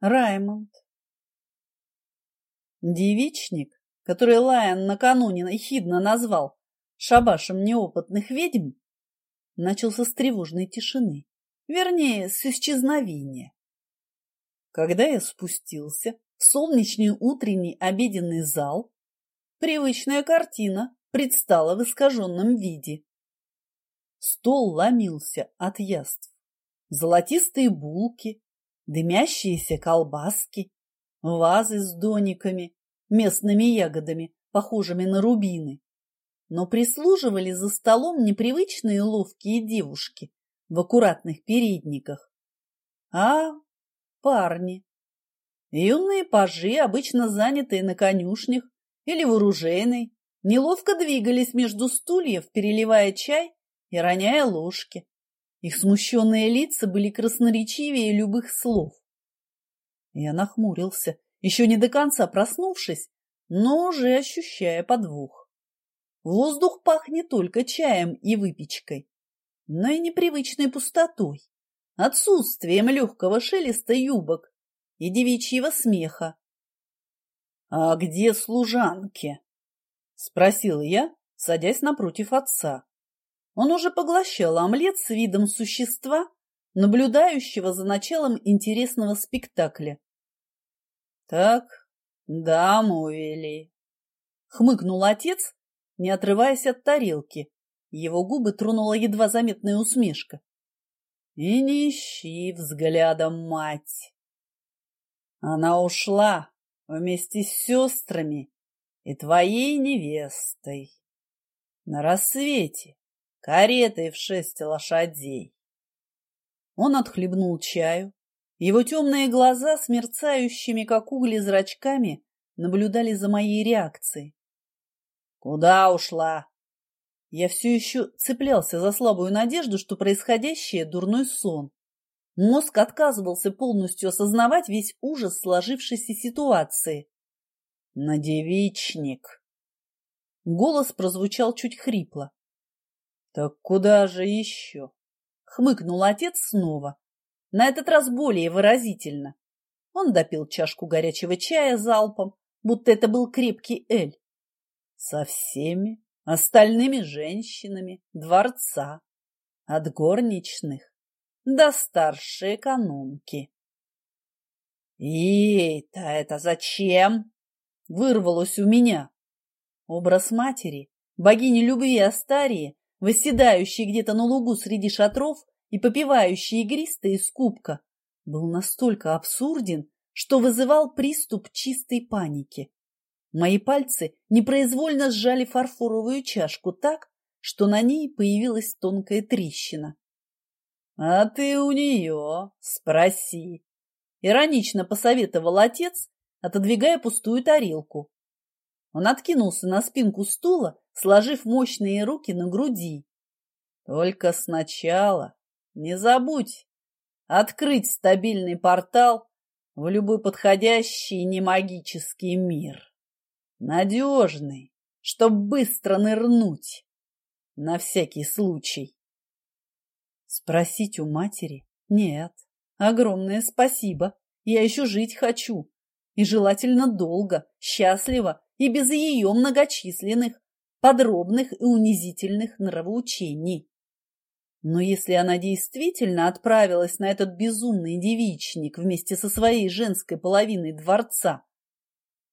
Раймонд. Девичник, который Лайон накануне хидно назвал шабашем неопытных ведьм, начался с тревожной тишины, вернее, с исчезновения. Когда я спустился в солнечный утренний обеденный зал, привычная картина предстала в искаженном виде. Стол ломился от яств. Золотистые булки, дымящиеся колбаски, вазы с дониками, местными ягодами, похожими на рубины. Но прислуживали за столом непривычные ловкие девушки в аккуратных передниках, а парни. Юные пажи, обычно занятые на конюшнях или в оружейной, неловко двигались между стульев, переливая чай и роняя ложки. Их смущенные лица были красноречивее любых слов. Я нахмурился, еще не до конца проснувшись, но уже ощущая подвох. Воздух пах не только чаем и выпечкой, но и непривычной пустотой, отсутствием легкого шелеста юбок и девичьего смеха. — А где служанки? — спросил я, садясь напротив отца. Он уже поглощал омлет с видом существа, наблюдающего за началом интересного спектакля. «Так, даму увели», — хмыкнул отец, не отрываясь от тарелки. Его губы тронула едва заметная усмешка. «И не ищи взглядом мать. Она ушла вместе с сестрами и твоей невестой. На рассвете каретой в шесть лошадей. Он отхлебнул чаю. Его темные глаза с мерцающими, как угли, зрачками наблюдали за моей реакцией. «Куда ушла?» Я все еще цеплялся за слабую надежду, что происходящее – дурной сон. Мозг отказывался полностью осознавать весь ужас сложившейся ситуации. «На девичник!» Голос прозвучал чуть хрипло. Так куда же еще? Хмыкнул отец снова. На этот раз более выразительно. Он допил чашку горячего чая залпом, будто это был крепкий эль. Со всеми остальными женщинами дворца, от горничных до старшей экономки. «Ей-то это зачем?» — вырвалось у меня. Образ матери, богини любви Астарии, восседающий где-то на лугу среди шатров и попивающий игристое из кубка, был настолько абсурден, что вызывал приступ чистой паники. Мои пальцы непроизвольно сжали фарфоровую чашку так, что на ней появилась тонкая трещина. — А ты у нее спроси, — иронично посоветовал отец, отодвигая пустую тарелку. Он откинулся на спинку стула сложив мощные руки на груди. Только сначала не забудь открыть стабильный портал в любой подходящий немагический мир. Надежный, чтоб быстро нырнуть. На всякий случай. Спросить у матери? Нет. Огромное спасибо. Я еще жить хочу. И желательно долго, счастливо и без ее многочисленных подробных и унизительных нравоучений. Но если она действительно отправилась на этот безумный девичник вместе со своей женской половиной дворца,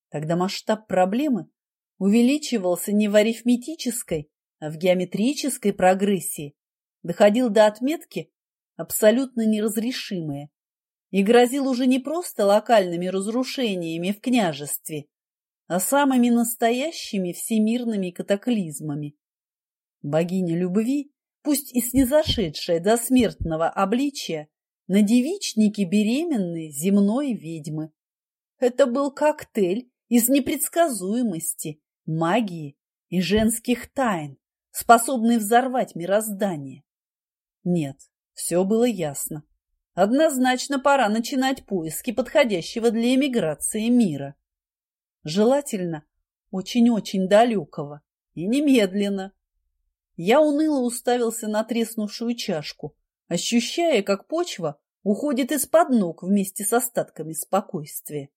тогда масштаб проблемы увеличивался не в арифметической, а в геометрической прогрессии, доходил до отметки абсолютно неразрешимые и грозил уже не просто локальными разрушениями в княжестве, а самыми настоящими всемирными катаклизмами. Богиня любви, пусть и снизошедшая до смертного обличия, на девичнике беременной земной ведьмы. Это был коктейль из непредсказуемости, магии и женских тайн, способный взорвать мироздание. Нет, все было ясно. Однозначно пора начинать поиски подходящего для эмиграции мира желательно очень-очень далекого, и немедленно. Я уныло уставился на треснувшую чашку, ощущая, как почва уходит из-под ног вместе с остатками спокойствия.